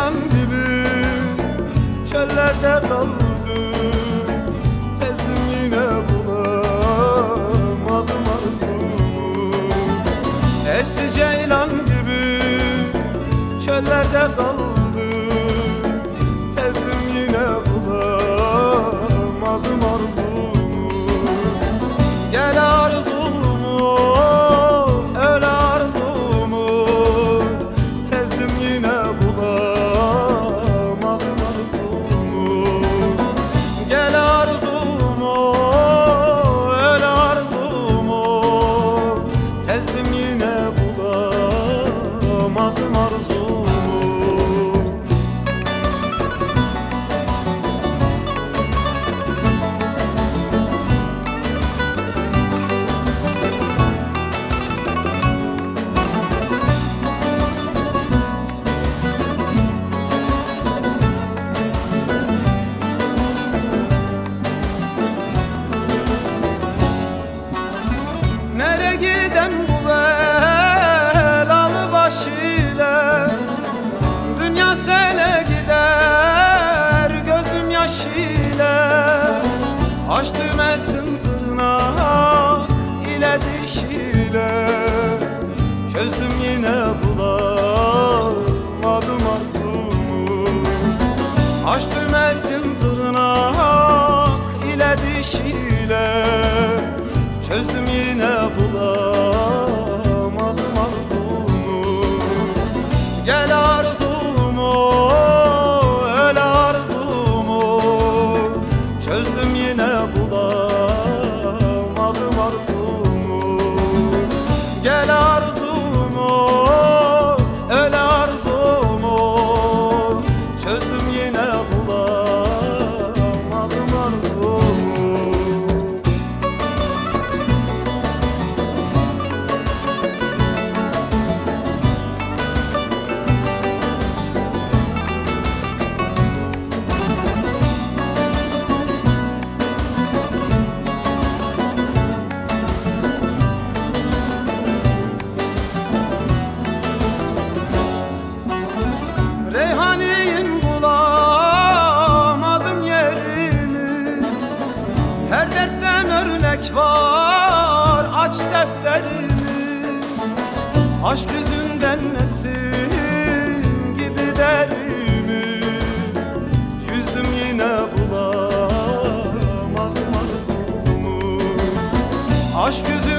Ceylan gibi çöllerde kaldım Tezdim yine bulamadım arzumu. Eşli ceylan gibi çöllerde kaldım Giden bu belalı baş ile Dünya sele gider gözüm yaş ile Aç düğmesin tırnağı ile diş ile Çözdüm yine bulamadım arzumu. Aç düğmesin tırnak ile diş ile Çözdüm yine bulamadım Aşk yüzünden nesin gibi derimi Yüzdüm yine bulamadım arzumu. Aşk yüzünden